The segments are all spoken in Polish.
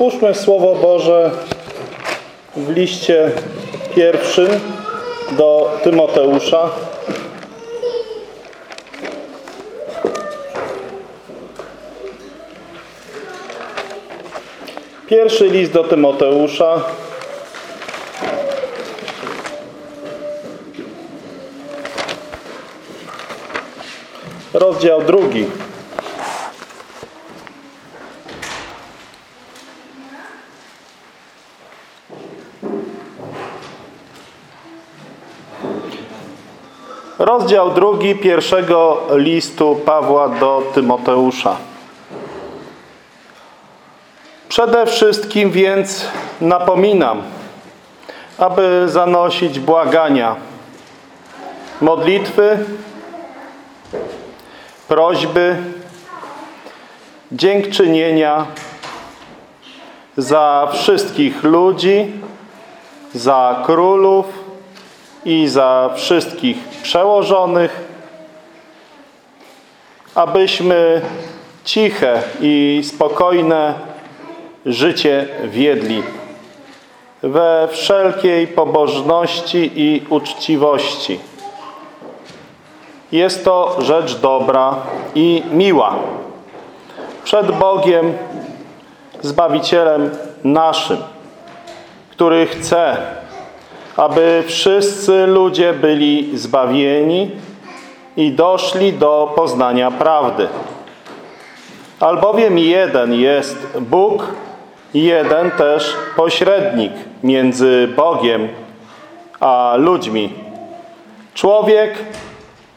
Otwórzmy Słowo Boże w liście pierwszym do Tymoteusza. Pierwszy list do Tymoteusza. Rozdział drugi. Rozdział drugi pierwszego listu Pawła do Tymoteusza. Przede wszystkim więc napominam, aby zanosić błagania, modlitwy, prośby, dziękczynienia za wszystkich ludzi, za królów i za wszystkich przełożonych, abyśmy ciche i spokojne życie wiedli we wszelkiej pobożności i uczciwości. Jest to rzecz dobra i miła przed Bogiem, Zbawicielem naszym, który chce, aby wszyscy ludzie byli zbawieni i doszli do poznania prawdy. Albowiem jeden jest Bóg, jeden też pośrednik między Bogiem a ludźmi. Człowiek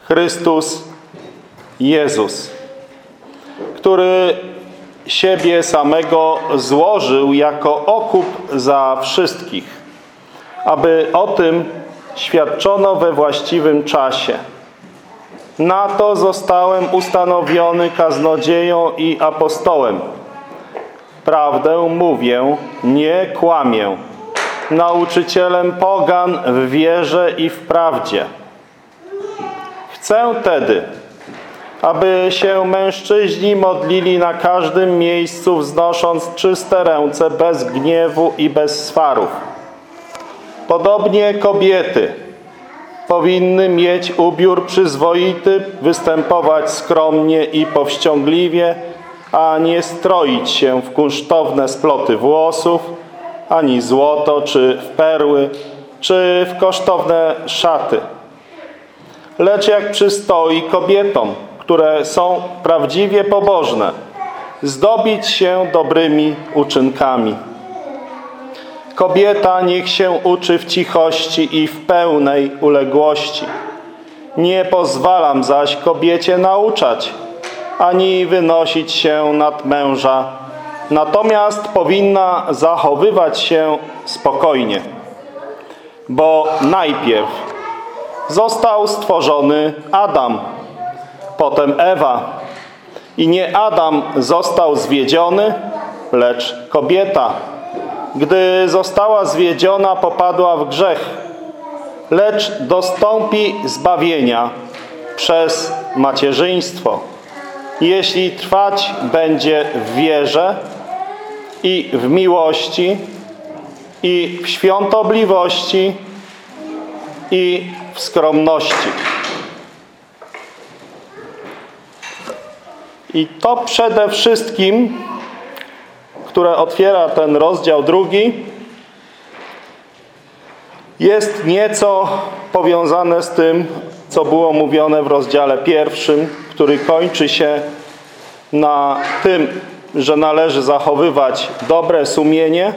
Chrystus Jezus, który siebie samego złożył jako okup za wszystkich, aby o tym świadczono we właściwym czasie. Na to zostałem ustanowiony kaznodzieją i apostołem. Prawdę mówię, nie kłamię. Nauczycielem pogan w wierze i w prawdzie. Chcę tedy, aby się mężczyźni modlili na każdym miejscu, wznosząc czyste ręce, bez gniewu i bez swarów. Podobnie kobiety powinny mieć ubiór przyzwoity, występować skromnie i powściągliwie, a nie stroić się w kunsztowne sploty włosów, ani złoto, czy w perły, czy w kosztowne szaty. Lecz jak przystoi kobietom, które są prawdziwie pobożne, zdobić się dobrymi uczynkami. Kobieta niech się uczy w cichości i w pełnej uległości. Nie pozwalam zaś kobiecie nauczać, ani wynosić się nad męża. Natomiast powinna zachowywać się spokojnie. Bo najpierw został stworzony Adam, potem Ewa. I nie Adam został zwiedziony, lecz kobieta. Gdy została zwiedziona, popadła w grzech, lecz dostąpi zbawienia przez macierzyństwo, jeśli trwać będzie w wierze i w miłości i w świątobliwości i w skromności. I to przede wszystkim, które otwiera ten rozdział drugi, jest nieco powiązane z tym, co było mówione w rozdziale pierwszym, który kończy się na tym, że należy zachowywać dobre sumienie,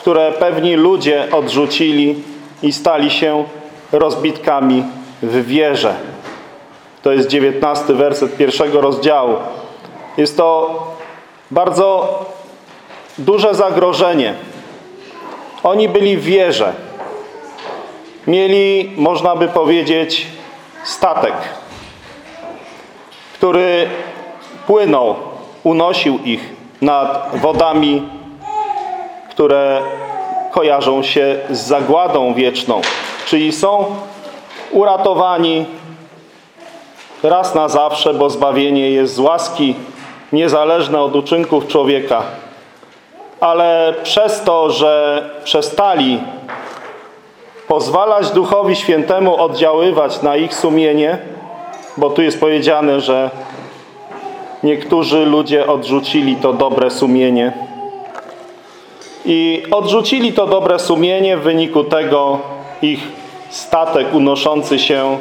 które pewni ludzie odrzucili i stali się rozbitkami w wierze. To jest dziewiętnasty werset pierwszego rozdziału. Jest to bardzo duże zagrożenie. Oni byli w wierze. Mieli, można by powiedzieć, statek, który płynął, unosił ich nad wodami, które kojarzą się z zagładą wieczną. Czyli są uratowani raz na zawsze, bo zbawienie jest z łaski, niezależne od uczynków człowieka. Ale przez to, że przestali pozwalać Duchowi Świętemu oddziaływać na ich sumienie, bo tu jest powiedziane, że niektórzy ludzie odrzucili to dobre sumienie. I odrzucili to dobre sumienie, w wyniku tego ich statek unoszący się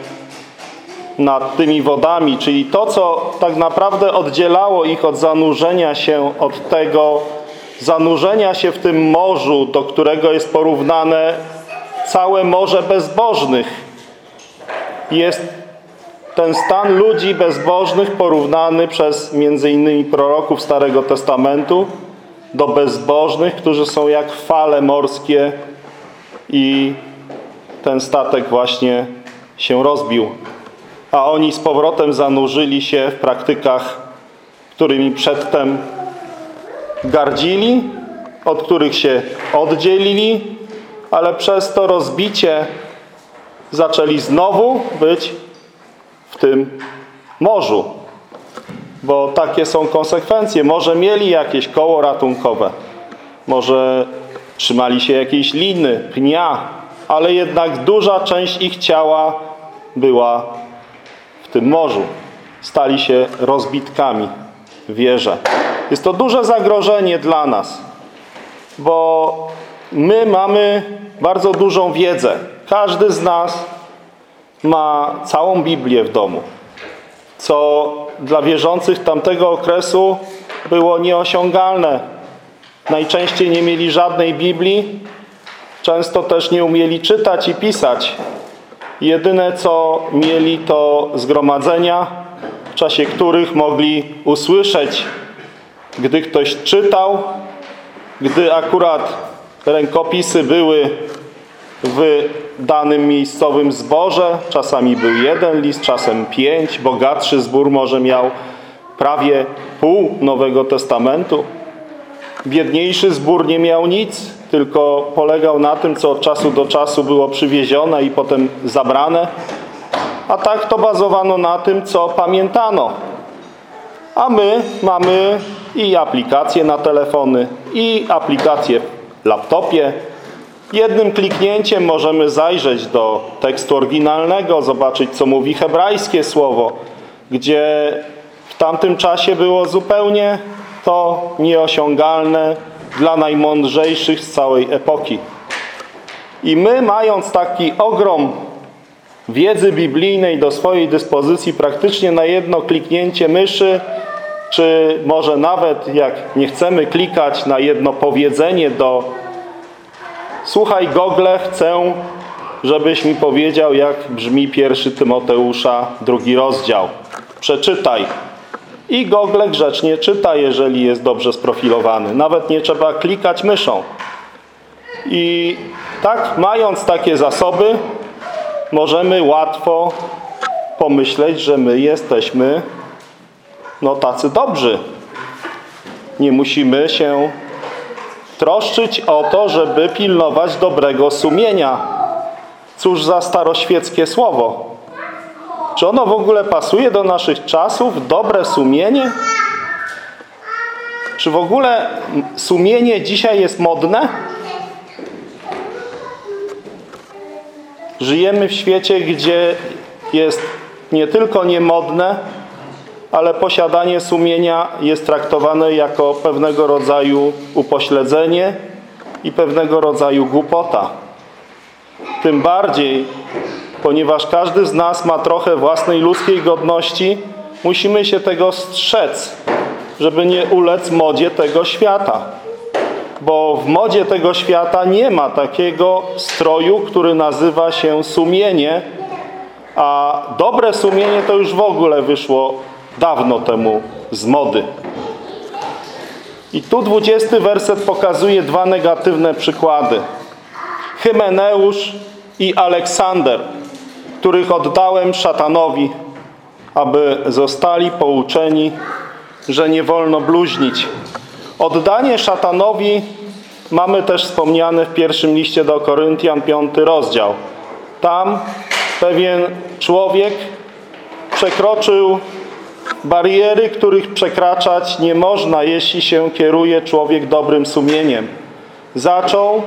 nad tymi wodami, czyli to, co tak naprawdę oddzielało ich od zanurzenia się, od tego zanurzenia się w tym morzu, do którego jest porównane całe morze bezbożnych. Jest ten stan ludzi bezbożnych porównany przez między innymi proroków Starego Testamentu do bezbożnych, którzy są jak fale morskie i ten statek właśnie się rozbił. A oni z powrotem zanurzyli się w praktykach, którymi przedtem gardzili, od których się oddzielili, ale przez to rozbicie zaczęli znowu być w tym morzu. Bo takie są konsekwencje. Może mieli jakieś koło ratunkowe, może trzymali się jakiejś liny, pnia, ale jednak duża część ich ciała była w tym morzu. Stali się rozbitkami wieże. Jest to duże zagrożenie dla nas, bo my mamy bardzo dużą wiedzę. Każdy z nas ma całą Biblię w domu, co dla wierzących tamtego okresu było nieosiągalne. Najczęściej nie mieli żadnej Biblii, często też nie umieli czytać i pisać. Jedyne co mieli to zgromadzenia, w czasie których mogli usłyszeć, gdy ktoś czytał, gdy akurat rękopisy były w danym miejscowym zborze. Czasami był jeden list, czasem pięć. Bogatszy zbór może miał prawie pół Nowego Testamentu. Biedniejszy zbór nie miał nic, tylko polegał na tym, co od czasu do czasu było przywiezione i potem zabrane. A tak to bazowano na tym, co pamiętano. A my mamy i aplikacje na telefony, i aplikacje w laptopie. Jednym kliknięciem możemy zajrzeć do tekstu oryginalnego, zobaczyć, co mówi hebrajskie słowo, gdzie w tamtym czasie było zupełnie to nieosiągalne dla najmądrzejszych z całej epoki. I my, mając taki ogrom wiedzy biblijnej do swojej dyspozycji praktycznie na jedno kliknięcie myszy, czy może nawet jak nie chcemy klikać na jedno powiedzenie do Słuchaj Google, chcę, żebyś mi powiedział, jak brzmi pierwszy Tymoteusza, drugi rozdział. Przeczytaj. I Google grzecznie czyta, jeżeli jest dobrze sprofilowany. Nawet nie trzeba klikać myszą. I tak, mając takie zasoby, możemy łatwo pomyśleć, że my jesteśmy no tacy dobrzy. Nie musimy się troszczyć o to, żeby pilnować dobrego sumienia. Cóż za staroświeckie słowo. Czy ono w ogóle pasuje do naszych czasów? Dobre sumienie? Czy w ogóle sumienie dzisiaj jest modne? Żyjemy w świecie, gdzie jest nie tylko niemodne, ale posiadanie sumienia jest traktowane jako pewnego rodzaju upośledzenie i pewnego rodzaju głupota. Tym bardziej, ponieważ każdy z nas ma trochę własnej ludzkiej godności, musimy się tego strzec, żeby nie ulec modzie tego świata. Bo w modzie tego świata nie ma takiego stroju, który nazywa się sumienie, a dobre sumienie to już w ogóle wyszło dawno temu z mody. I tu dwudziesty werset pokazuje dwa negatywne przykłady. Hymeneusz i Aleksander, których oddałem szatanowi, aby zostali pouczeni, że nie wolno bluźnić. Oddanie szatanowi mamy też wspomniane w pierwszym liście do Koryntian, piąty rozdział. Tam pewien człowiek przekroczył Bariery, których przekraczać nie można, jeśli się kieruje człowiek dobrym sumieniem. Zaczął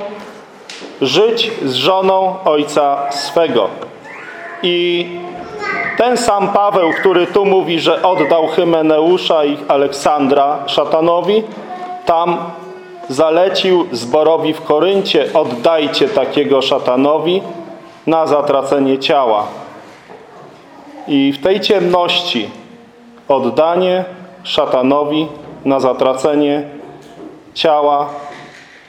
żyć z żoną ojca swego. I ten sam Paweł, który tu mówi, że oddał Hymeneusza i Aleksandra szatanowi, tam zalecił zborowi w Koryncie, oddajcie takiego szatanowi na zatracenie ciała. I w tej ciemności oddanie szatanowi na zatracenie ciała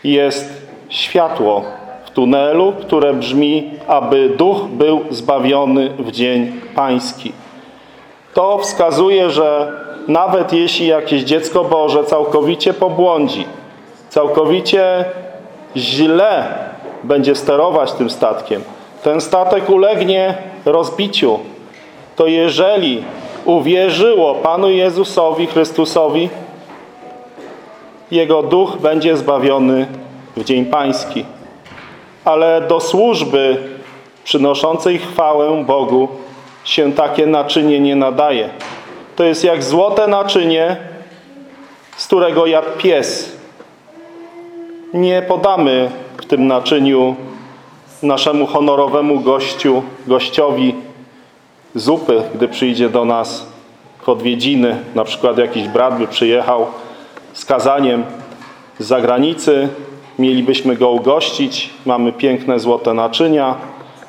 jest światło w tunelu, które brzmi, aby duch był zbawiony w dzień pański. To wskazuje, że nawet jeśli jakieś dziecko Boże całkowicie pobłądzi, całkowicie źle będzie sterować tym statkiem, ten statek ulegnie rozbiciu, to jeżeli uwierzyło Panu Jezusowi Chrystusowi, jego duch będzie zbawiony w dzień pański. Ale do służby przynoszącej chwałę Bogu się takie naczynie nie nadaje. To jest jak złote naczynie, z którego jadł pies. Nie podamy w tym naczyniu naszemu honorowemu gościu, gościowi zupy, gdy przyjdzie do nas w odwiedziny. Na przykład jakiś brat by przyjechał z kazaniem z zagranicy, mielibyśmy go ugościć. Mamy piękne złote naczynia.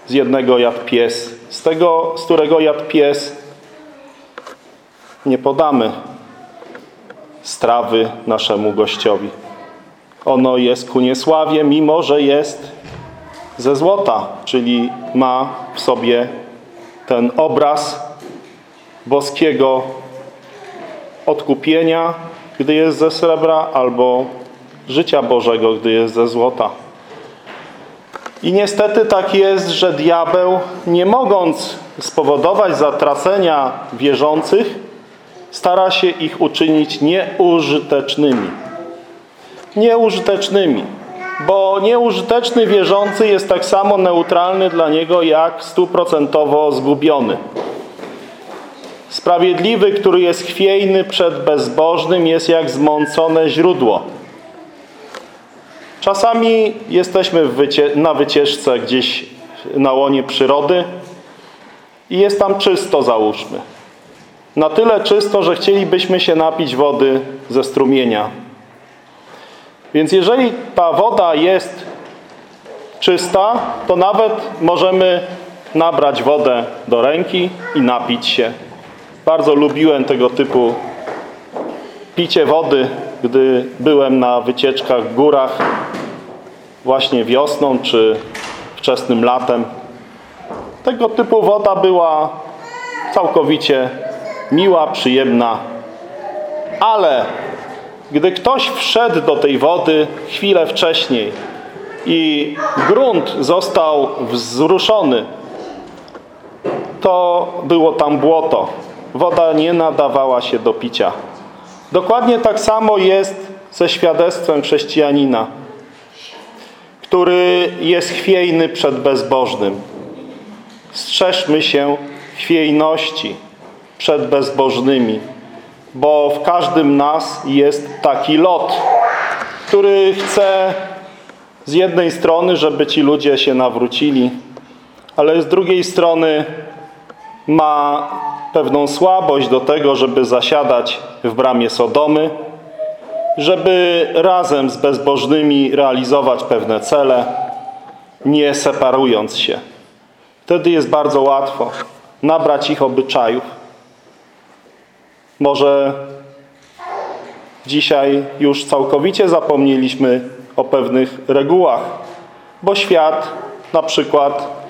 Z jednego jadł pies. Z tego, z którego jadł pies, nie podamy strawy naszemu gościowi. Ono jest ku niesławie, mimo że jest ze złota, czyli ma w sobie ten obraz boskiego odkupienia, gdy jest ze srebra, albo życia Bożego, gdy jest ze złota. I niestety tak jest, że diabeł, nie mogąc spowodować zatracenia wierzących, stara się ich uczynić nieużytecznymi. Nieużytecznymi. Bo nieużyteczny wierzący jest tak samo neutralny dla niego, jak stuprocentowo zgubiony. Sprawiedliwy, który jest chwiejny przed bezbożnym, jest jak zmącone źródło. Czasami jesteśmy wycie na wycieczce gdzieś na łonie przyrody i jest tam czysto, załóżmy. Na tyle czysto, że chcielibyśmy się napić wody ze strumienia. Więc jeżeli ta woda jest czysta, to nawet możemy nabrać wodę do ręki i napić się. Bardzo lubiłem tego typu picie wody, gdy byłem na wycieczkach w górach właśnie wiosną czy wczesnym latem. Tego typu woda była całkowicie miła, przyjemna, ale gdy ktoś wszedł do tej wody chwilę wcześniej i grunt został wzruszony, to było tam błoto. Woda nie nadawała się do picia. Dokładnie tak samo jest ze świadectwem chrześcijanina, który jest chwiejny przed bezbożnym. Strzeżmy się chwiejności przed bezbożnymi, bo w każdym nas jest taki lot, który chce z jednej strony, żeby ci ludzie się nawrócili, ale z drugiej strony ma pewną słabość do tego, żeby zasiadać w bramie Sodomy, żeby razem z bezbożnymi realizować pewne cele, nie separując się. Wtedy jest bardzo łatwo nabrać ich obyczajów. Może dzisiaj już całkowicie zapomnieliśmy o pewnych regułach, bo świat na przykład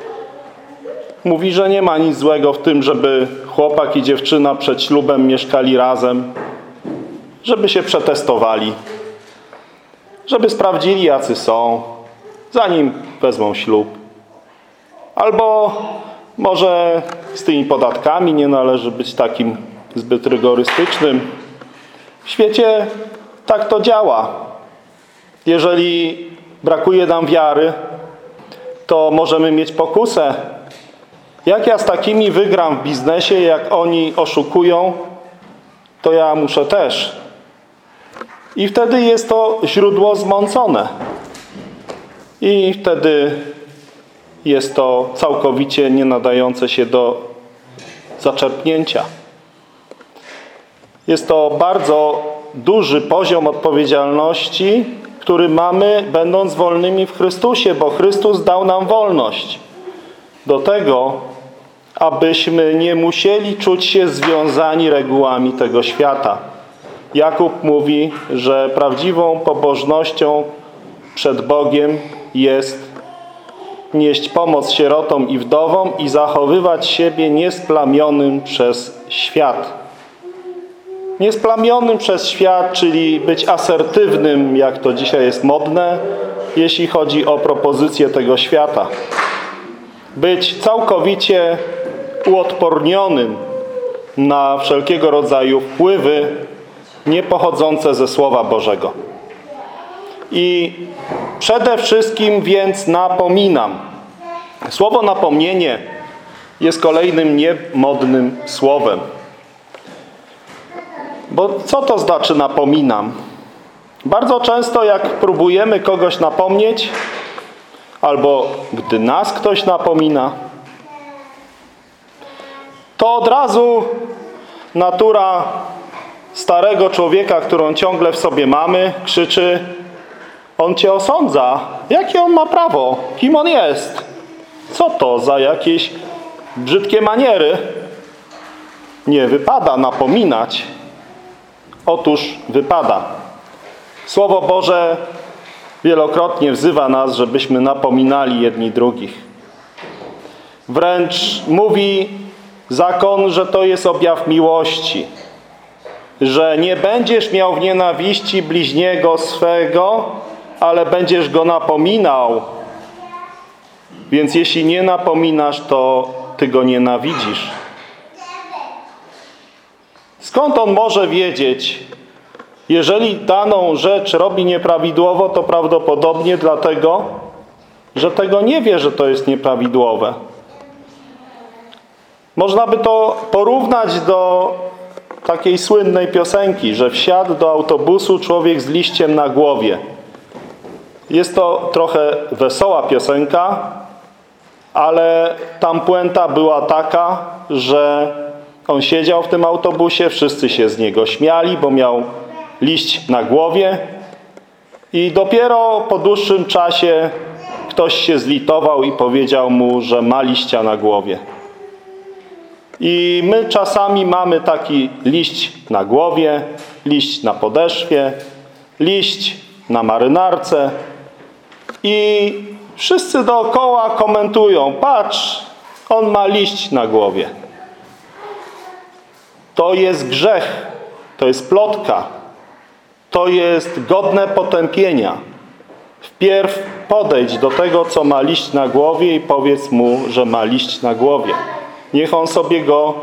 mówi, że nie ma nic złego w tym, żeby chłopak i dziewczyna przed ślubem mieszkali razem, żeby się przetestowali, żeby sprawdzili, jacy są, zanim wezmą ślub. Albo może z tymi podatkami nie należy być takim zbyt rygorystycznym. W świecie tak to działa. Jeżeli brakuje nam wiary, to możemy mieć pokusę. Jak ja z takimi wygram w biznesie, jak oni oszukują to ja muszę też. I wtedy jest to źródło zmącone. I wtedy jest to całkowicie nie nadające się do zaczerpnięcia. Jest to bardzo duży poziom odpowiedzialności, który mamy, będąc wolnymi w Chrystusie, bo Chrystus dał nam wolność do tego, abyśmy nie musieli czuć się związani regułami tego świata. Jakub mówi, że prawdziwą pobożnością przed Bogiem jest nieść pomoc sierotom i wdowom i zachowywać siebie niesplamionym przez świat. Niesplamionym przez świat, czyli być asertywnym, jak to dzisiaj jest modne, jeśli chodzi o propozycje tego świata. Być całkowicie uodpornionym na wszelkiego rodzaju wpływy niepochodzące ze Słowa Bożego. I przede wszystkim więc napominam. Słowo napomnienie jest kolejnym niemodnym słowem. Bo co to znaczy napominam? Bardzo często jak próbujemy kogoś napomnieć, albo gdy nas ktoś napomina, to od razu natura starego człowieka, którą ciągle w sobie mamy, krzyczy on cię osądza. Jakie on ma prawo? Kim on jest? Co to za jakieś brzydkie maniery? Nie wypada napominać. Otóż wypada. Słowo Boże wielokrotnie wzywa nas, żebyśmy napominali jedni drugich. Wręcz mówi zakon, że to jest objaw miłości. Że nie będziesz miał w nienawiści bliźniego swego, ale będziesz go napominał. Więc jeśli nie napominasz, to ty go nienawidzisz. Skąd on może wiedzieć? Jeżeli daną rzecz robi nieprawidłowo, to prawdopodobnie dlatego, że tego nie wie, że to jest nieprawidłowe. Można by to porównać do takiej słynnej piosenki, że wsiadł do autobusu człowiek z liściem na głowie. Jest to trochę wesoła piosenka, ale tam puenta była taka, że on siedział w tym autobusie, wszyscy się z niego śmiali, bo miał liść na głowie i dopiero po dłuższym czasie ktoś się zlitował i powiedział mu, że ma liścia na głowie. I my czasami mamy taki liść na głowie, liść na podeszwie, liść na marynarce i wszyscy dookoła komentują, patrz, on ma liść na głowie. To jest grzech, to jest plotka, to jest godne potępienia. Wpierw podejdź do tego, co ma liść na głowie i powiedz mu, że ma liść na głowie. Niech on sobie go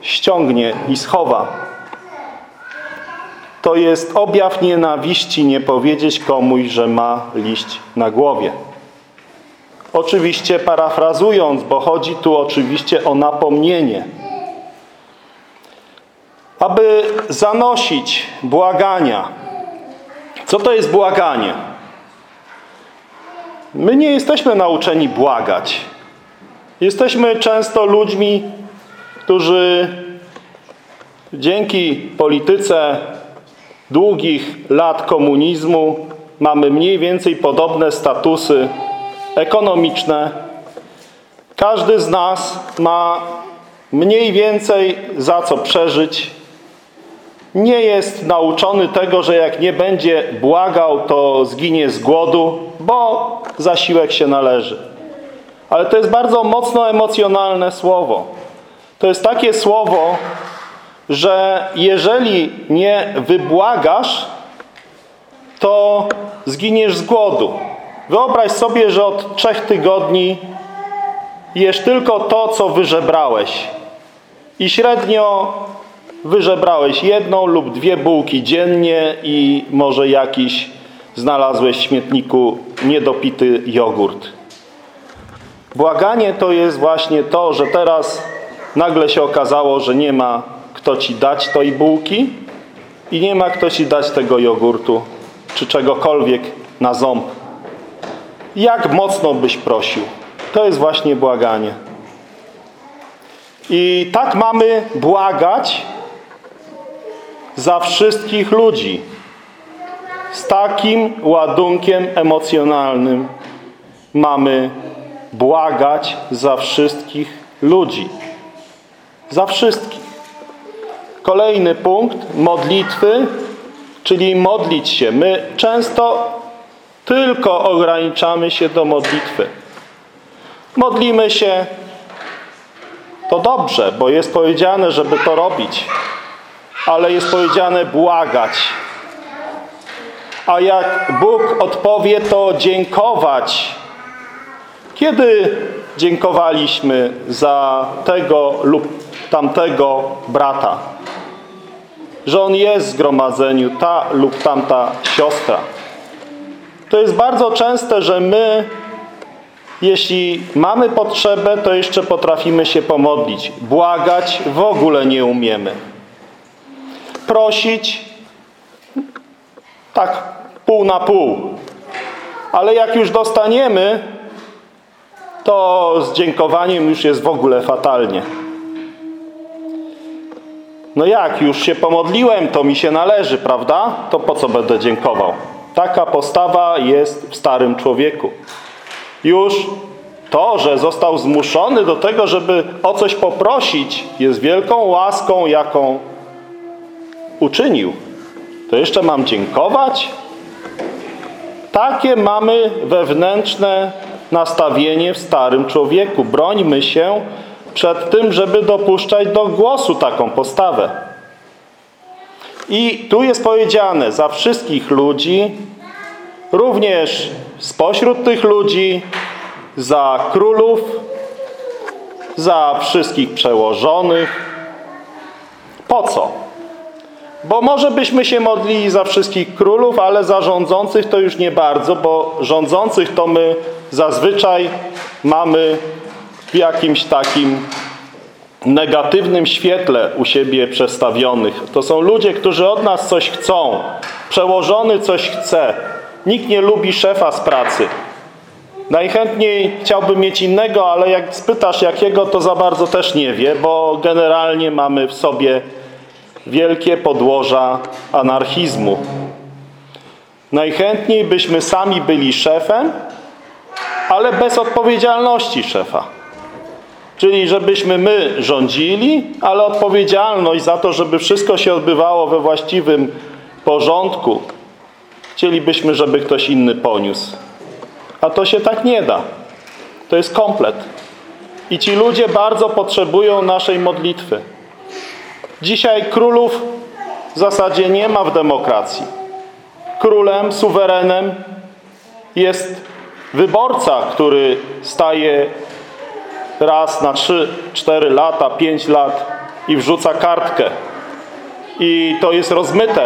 ściągnie i schowa. To jest objaw nienawiści nie powiedzieć komuś, że ma liść na głowie. Oczywiście parafrazując, bo chodzi tu oczywiście o napomnienie. Aby zanosić błagania. Co to jest błaganie? My nie jesteśmy nauczeni błagać. Jesteśmy często ludźmi, którzy dzięki polityce długich lat komunizmu mamy mniej więcej podobne statusy ekonomiczne. Każdy z nas ma mniej więcej za co przeżyć. Nie jest nauczony tego, że jak nie będzie błagał, to zginie z głodu, bo zasiłek się należy. Ale to jest bardzo mocno emocjonalne słowo. To jest takie słowo, że jeżeli nie wybłagasz, to zginiesz z głodu. Wyobraź sobie, że od trzech tygodni jesz tylko to, co wyżebrałeś. I średnio wyżebrałeś jedną lub dwie bułki dziennie i może jakiś znalazłeś w śmietniku niedopity jogurt. Błaganie to jest właśnie to, że teraz nagle się okazało, że nie ma kto ci dać tej bułki i nie ma kto ci dać tego jogurtu czy czegokolwiek na ząb. Jak mocno byś prosił? To jest właśnie błaganie. I tak mamy błagać za wszystkich ludzi. Z takim ładunkiem emocjonalnym mamy błagać za wszystkich ludzi. Za wszystkich. Kolejny punkt modlitwy, czyli modlić się. My często tylko ograniczamy się do modlitwy. Modlimy się, to dobrze, bo jest powiedziane, żeby to robić. Ale jest powiedziane błagać. A jak Bóg odpowie, to dziękować. Kiedy dziękowaliśmy za tego lub tamtego brata? Że on jest w zgromadzeniu, ta lub tamta siostra. To jest bardzo częste, że my, jeśli mamy potrzebę, to jeszcze potrafimy się pomodlić. Błagać w ogóle nie umiemy. Prosić tak pół na pół. Ale jak już dostaniemy, to z dziękowaniem już jest w ogóle fatalnie. No jak, już się pomodliłem, to mi się należy, prawda? To po co będę dziękował? Taka postawa jest w starym człowieku. Już to, że został zmuszony do tego, żeby o coś poprosić, jest wielką łaską, jaką uczynił. To jeszcze mam dziękować? Takie mamy wewnętrzne nastawienie w starym człowieku. Brońmy się przed tym, żeby dopuszczać do głosu taką postawę. I tu jest powiedziane za wszystkich ludzi, również spośród tych ludzi, za królów, za wszystkich przełożonych. Po co? Bo może byśmy się modlili za wszystkich królów, ale za rządzących to już nie bardzo, bo rządzących to my zazwyczaj mamy w jakimś takim negatywnym świetle u siebie przestawionych. To są ludzie, którzy od nas coś chcą. Przełożony coś chce. Nikt nie lubi szefa z pracy. Najchętniej chciałby mieć innego, ale jak spytasz jakiego, to za bardzo też nie wie, bo generalnie mamy w sobie wielkie podłoża anarchizmu. Najchętniej byśmy sami byli szefem, ale bez odpowiedzialności szefa. Czyli żebyśmy my rządzili, ale odpowiedzialność za to, żeby wszystko się odbywało we właściwym porządku, chcielibyśmy, żeby ktoś inny poniósł. A to się tak nie da. To jest komplet. I ci ludzie bardzo potrzebują naszej modlitwy. Dzisiaj królów w zasadzie nie ma w demokracji. Królem, suwerenem jest wyborca, który staje raz na 3, 4 lata, 5 lat i wrzuca kartkę. I to jest rozmyte.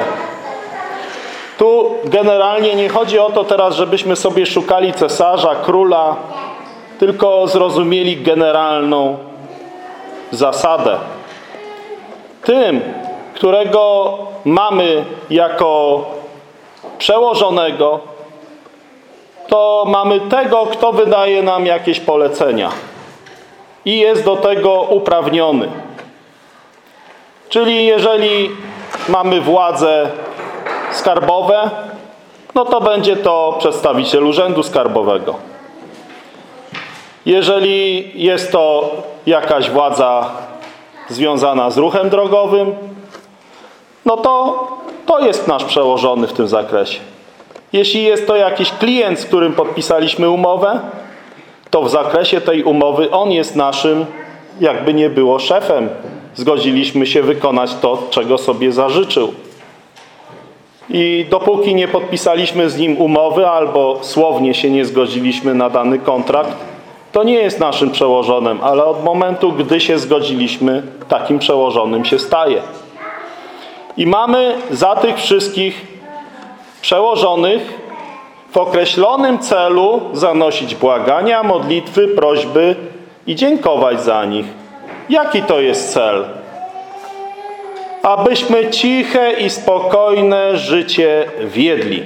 Tu generalnie nie chodzi o to teraz, żebyśmy sobie szukali cesarza, króla, tylko zrozumieli generalną zasadę. Tym, którego mamy jako przełożonego, to mamy tego, kto wydaje nam jakieś polecenia i jest do tego uprawniony. Czyli jeżeli mamy władze skarbowe, no to będzie to przedstawiciel Urzędu Skarbowego. Jeżeli jest to jakaś władza związana z ruchem drogowym, no to to jest nasz przełożony w tym zakresie. Jeśli jest to jakiś klient, z którym podpisaliśmy umowę, to w zakresie tej umowy on jest naszym, jakby nie było szefem. Zgodziliśmy się wykonać to, czego sobie zażyczył. I dopóki nie podpisaliśmy z nim umowy albo słownie się nie zgodziliśmy na dany kontrakt, to nie jest naszym przełożonym, ale od momentu, gdy się zgodziliśmy, takim przełożonym się staje. I mamy za tych wszystkich przełożonych w określonym celu zanosić błagania, modlitwy, prośby i dziękować za nich. Jaki to jest cel? abyśmy ciche i spokojne życie wiedli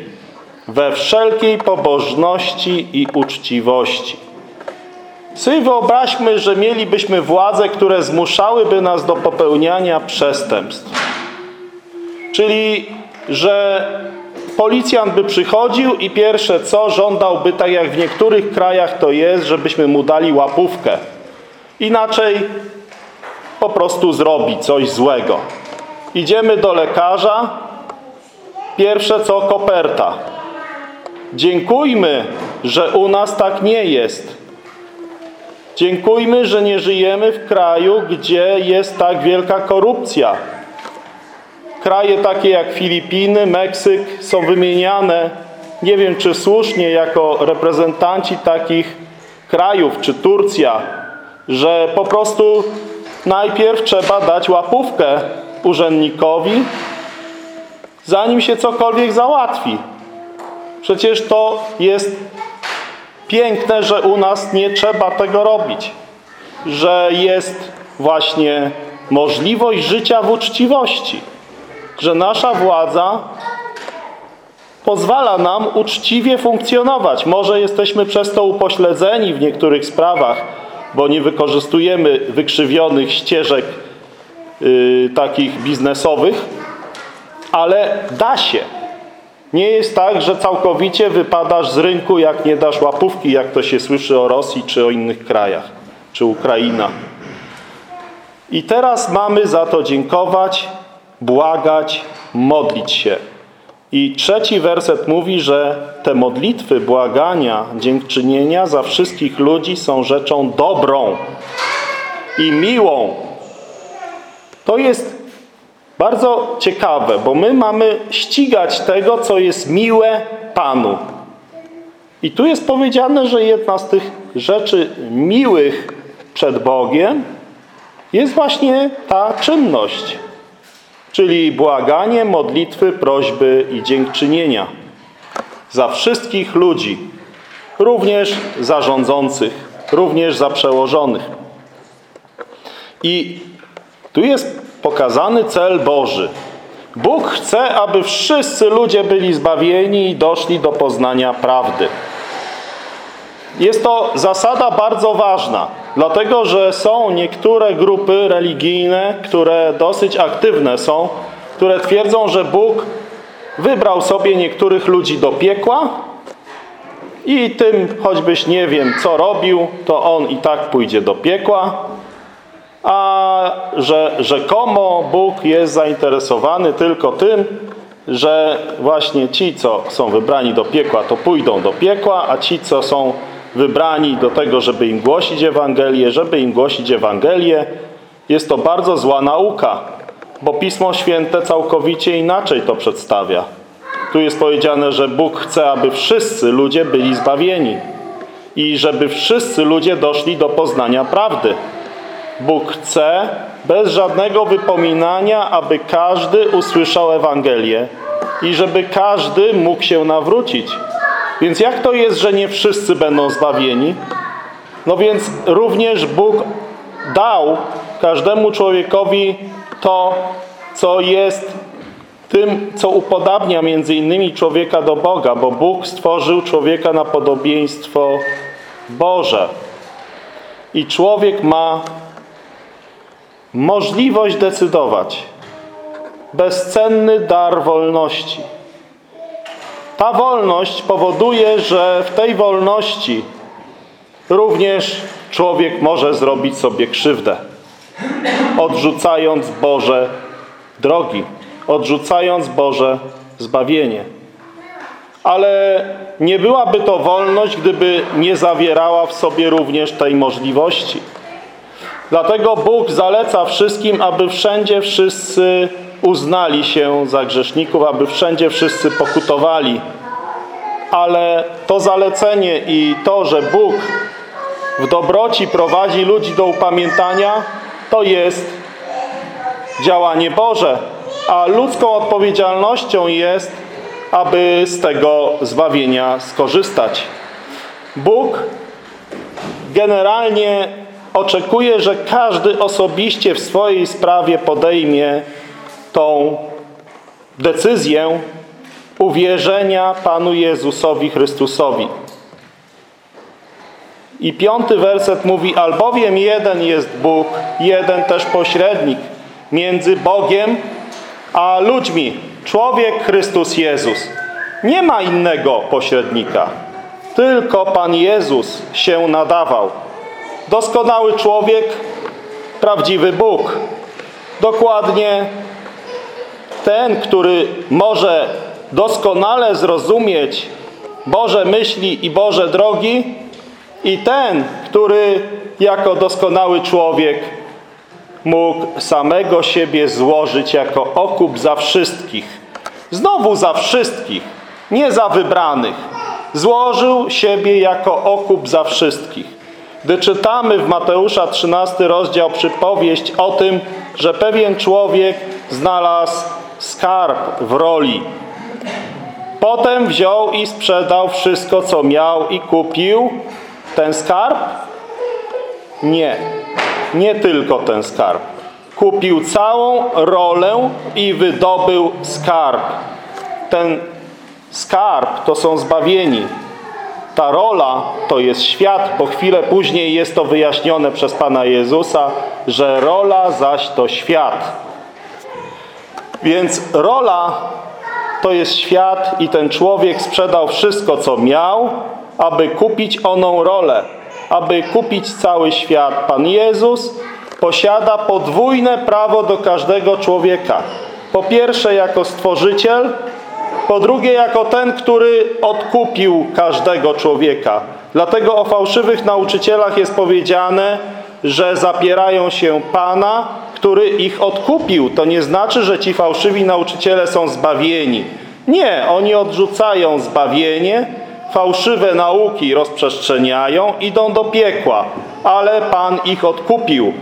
we wszelkiej pobożności i uczciwości. Sobie wyobraźmy, że mielibyśmy władze, które zmuszałyby nas do popełniania przestępstw. Czyli, że policjant by przychodził i pierwsze co żądałby, tak jak w niektórych krajach to jest, żebyśmy mu dali łapówkę. Inaczej po prostu zrobi coś złego. Idziemy do lekarza, pierwsze co koperta. Dziękujmy, że u nas tak nie jest. Dziękujmy, że nie żyjemy w kraju, gdzie jest tak wielka korupcja. Kraje takie jak Filipiny, Meksyk są wymieniane, nie wiem czy słusznie, jako reprezentanci takich krajów, czy Turcja, że po prostu najpierw trzeba dać łapówkę urzędnikowi, zanim się cokolwiek załatwi. Przecież to jest piękne, że u nas nie trzeba tego robić. Że jest właśnie możliwość życia w uczciwości. Że nasza władza pozwala nam uczciwie funkcjonować. Może jesteśmy przez to upośledzeni w niektórych sprawach, bo nie wykorzystujemy wykrzywionych ścieżek yy, takich biznesowych, ale da się. Nie jest tak, że całkowicie wypadasz z rynku, jak nie dasz łapówki, jak to się słyszy o Rosji, czy o innych krajach, czy Ukraina. I teraz mamy za to dziękować, błagać, modlić się. I trzeci werset mówi, że te modlitwy, błagania, dziękczynienia za wszystkich ludzi są rzeczą dobrą i miłą. To jest bardzo ciekawe, bo my mamy ścigać tego, co jest miłe Panu. I tu jest powiedziane, że jedna z tych rzeczy miłych przed Bogiem jest właśnie ta czynność. Czyli błaganie, modlitwy, prośby i dziękczynienia. Za wszystkich ludzi, również za rządzących, również za przełożonych. I tu jest pokazany cel Boży. Bóg chce, aby wszyscy ludzie byli zbawieni i doszli do poznania prawdy. Jest to zasada bardzo ważna, dlatego że są niektóre grupy religijne, które dosyć aktywne są, które twierdzą, że Bóg wybrał sobie niektórych ludzi do piekła i tym, choćbyś nie wiem co robił, to on i tak pójdzie do piekła, a że rzekomo Bóg jest zainteresowany tylko tym, że właśnie ci, co są wybrani do piekła, to pójdą do piekła, a ci, co są wybrani do tego, żeby im głosić Ewangelię, żeby im głosić Ewangelię, jest to bardzo zła nauka, bo Pismo Święte całkowicie inaczej to przedstawia. Tu jest powiedziane, że Bóg chce, aby wszyscy ludzie byli zbawieni i żeby wszyscy ludzie doszli do poznania prawdy. Bóg chce bez żadnego wypominania, aby każdy usłyszał Ewangelię i żeby każdy mógł się nawrócić. Więc jak to jest, że nie wszyscy będą zbawieni? No więc również Bóg dał każdemu człowiekowi to, co jest tym, co upodabnia między innymi człowieka do Boga, bo Bóg stworzył człowieka na podobieństwo Boże. I człowiek ma możliwość decydować. Bezcenny dar wolności. Ta wolność powoduje, że w tej wolności również człowiek może zrobić sobie krzywdę, odrzucając Boże drogi, odrzucając Boże zbawienie. Ale nie byłaby to wolność, gdyby nie zawierała w sobie również tej możliwości. Dlatego Bóg zaleca wszystkim, aby wszędzie wszyscy uznali się za grzeszników, aby wszędzie wszyscy pokutowali. Ale to zalecenie i to, że Bóg w dobroci prowadzi ludzi do upamiętania, to jest działanie Boże. A ludzką odpowiedzialnością jest, aby z tego zbawienia skorzystać. Bóg generalnie oczekuje, że każdy osobiście w swojej sprawie podejmie tą decyzję uwierzenia Panu Jezusowi Chrystusowi. I piąty werset mówi, albowiem jeden jest Bóg, jeden też pośrednik między Bogiem a ludźmi. Człowiek Chrystus Jezus. Nie ma innego pośrednika. Tylko Pan Jezus się nadawał. Doskonały człowiek, prawdziwy Bóg. Dokładnie ten, który może doskonale zrozumieć Boże myśli i Boże drogi i ten, który jako doskonały człowiek mógł samego siebie złożyć jako okup za wszystkich. Znowu za wszystkich, nie za wybranych. Złożył siebie jako okup za wszystkich. Gdy czytamy w Mateusza 13 rozdział przypowieść o tym, że pewien człowiek znalazł skarb w roli. Potem wziął i sprzedał wszystko, co miał i kupił ten skarb? Nie. Nie tylko ten skarb. Kupił całą rolę i wydobył skarb. Ten skarb to są zbawieni. Ta rola to jest świat. Po chwilę później jest to wyjaśnione przez Pana Jezusa, że rola zaś to świat. Więc rola to jest świat i ten człowiek sprzedał wszystko, co miał, aby kupić oną rolę, aby kupić cały świat. Pan Jezus posiada podwójne prawo do każdego człowieka. Po pierwsze jako stworzyciel, po drugie jako ten, który odkupił każdego człowieka. Dlatego o fałszywych nauczycielach jest powiedziane, że zapierają się Pana, który ich odkupił. To nie znaczy, że ci fałszywi nauczyciele są zbawieni. Nie, oni odrzucają zbawienie, fałszywe nauki rozprzestrzeniają, idą do piekła, ale Pan ich odkupił.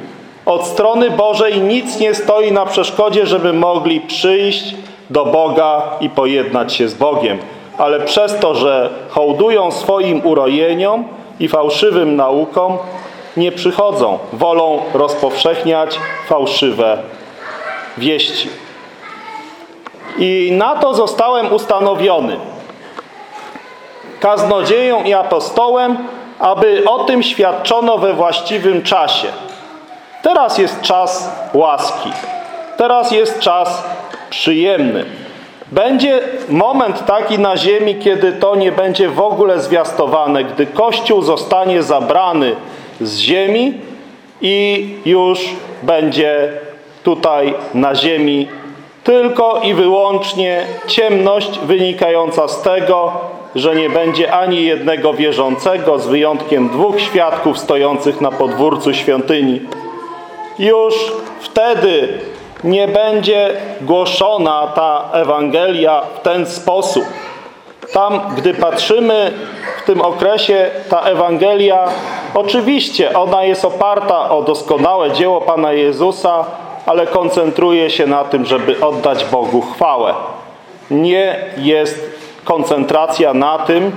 Od strony Bożej nic nie stoi na przeszkodzie, żeby mogli przyjść do Boga i pojednać się z Bogiem. Ale przez to, że hołdują swoim urojeniom i fałszywym naukom, nie przychodzą. Wolą rozpowszechniać fałszywe wieści. I na to zostałem ustanowiony kaznodzieją i apostołem, aby o tym świadczono we właściwym czasie. Teraz jest czas łaski. Teraz jest czas przyjemny. Będzie moment taki na ziemi, kiedy to nie będzie w ogóle zwiastowane, gdy Kościół zostanie zabrany z ziemi i już będzie tutaj na ziemi tylko i wyłącznie ciemność wynikająca z tego, że nie będzie ani jednego wierzącego z wyjątkiem dwóch świadków stojących na podwórcu świątyni. Już wtedy nie będzie głoszona ta Ewangelia w ten sposób. Tam, gdy patrzymy w tym okresie, ta Ewangelia, oczywiście ona jest oparta o doskonałe dzieło Pana Jezusa, ale koncentruje się na tym, żeby oddać Bogu chwałę. Nie jest koncentracja na tym,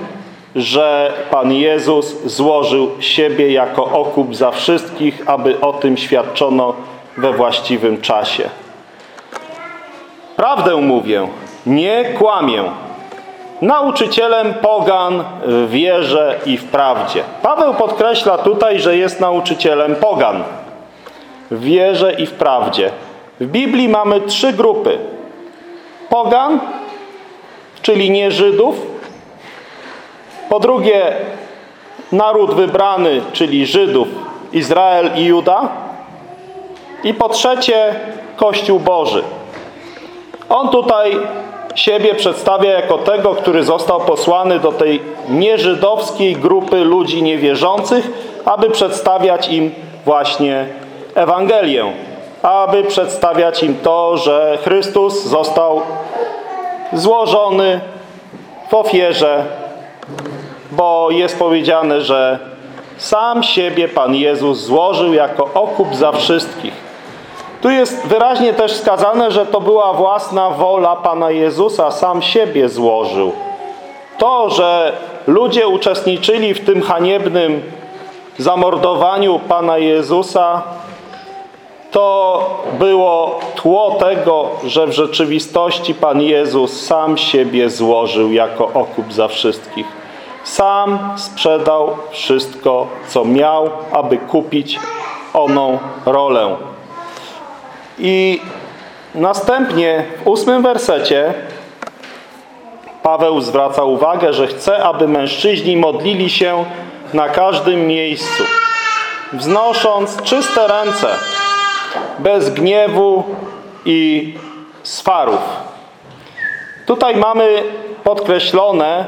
że Pan Jezus złożył siebie jako okup za wszystkich, aby o tym świadczono we właściwym czasie. Prawdę mówię, nie kłamię. Nauczycielem pogan w wierze i w prawdzie. Paweł podkreśla tutaj, że jest nauczycielem pogan w wierze i w prawdzie. W Biblii mamy trzy grupy. Pogan, czyli nie Żydów. Po drugie, naród wybrany, czyli Żydów, Izrael i Juda. I po trzecie, Kościół Boży. On tutaj siebie przedstawia jako tego, który został posłany do tej nieżydowskiej grupy ludzi niewierzących, aby przedstawiać im właśnie Ewangelię, aby przedstawiać im to, że Chrystus został złożony w ofierze, bo jest powiedziane, że sam siebie Pan Jezus złożył jako okup za wszystkich. Tu jest wyraźnie też wskazane, że to była własna wola Pana Jezusa, sam siebie złożył. To, że ludzie uczestniczyli w tym haniebnym zamordowaniu Pana Jezusa, to było tło tego, że w rzeczywistości Pan Jezus sam siebie złożył jako okup za wszystkich. Sam sprzedał wszystko, co miał, aby kupić oną rolę. I następnie w ósmym wersecie Paweł zwraca uwagę, że chce, aby mężczyźni modlili się na każdym miejscu, wznosząc czyste ręce, bez gniewu i swarów. Tutaj mamy podkreślone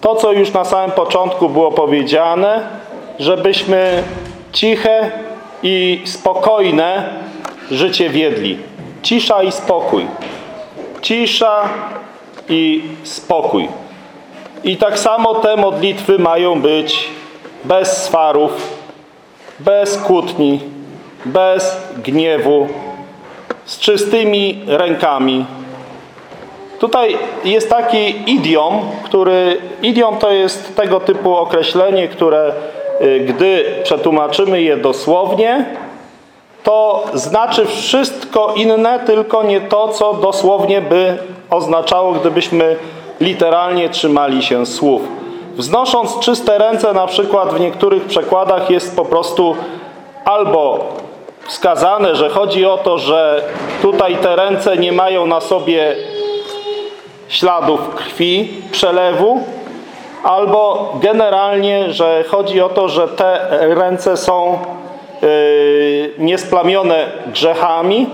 to, co już na samym początku było powiedziane, żebyśmy ciche i spokojne życie wiedli. Cisza i spokój. Cisza i spokój. I tak samo te modlitwy mają być bez swarów, bez kłótni, bez gniewu, z czystymi rękami. Tutaj jest taki idiom, który, idiom to jest tego typu określenie, które y, gdy przetłumaczymy je dosłownie, to znaczy wszystko inne, tylko nie to, co dosłownie by oznaczało, gdybyśmy literalnie trzymali się słów. Wznosząc czyste ręce, na przykład w niektórych przekładach jest po prostu albo wskazane, że chodzi o to, że tutaj te ręce nie mają na sobie śladów krwi, przelewu, albo generalnie, że chodzi o to, że te ręce są niesplamione grzechami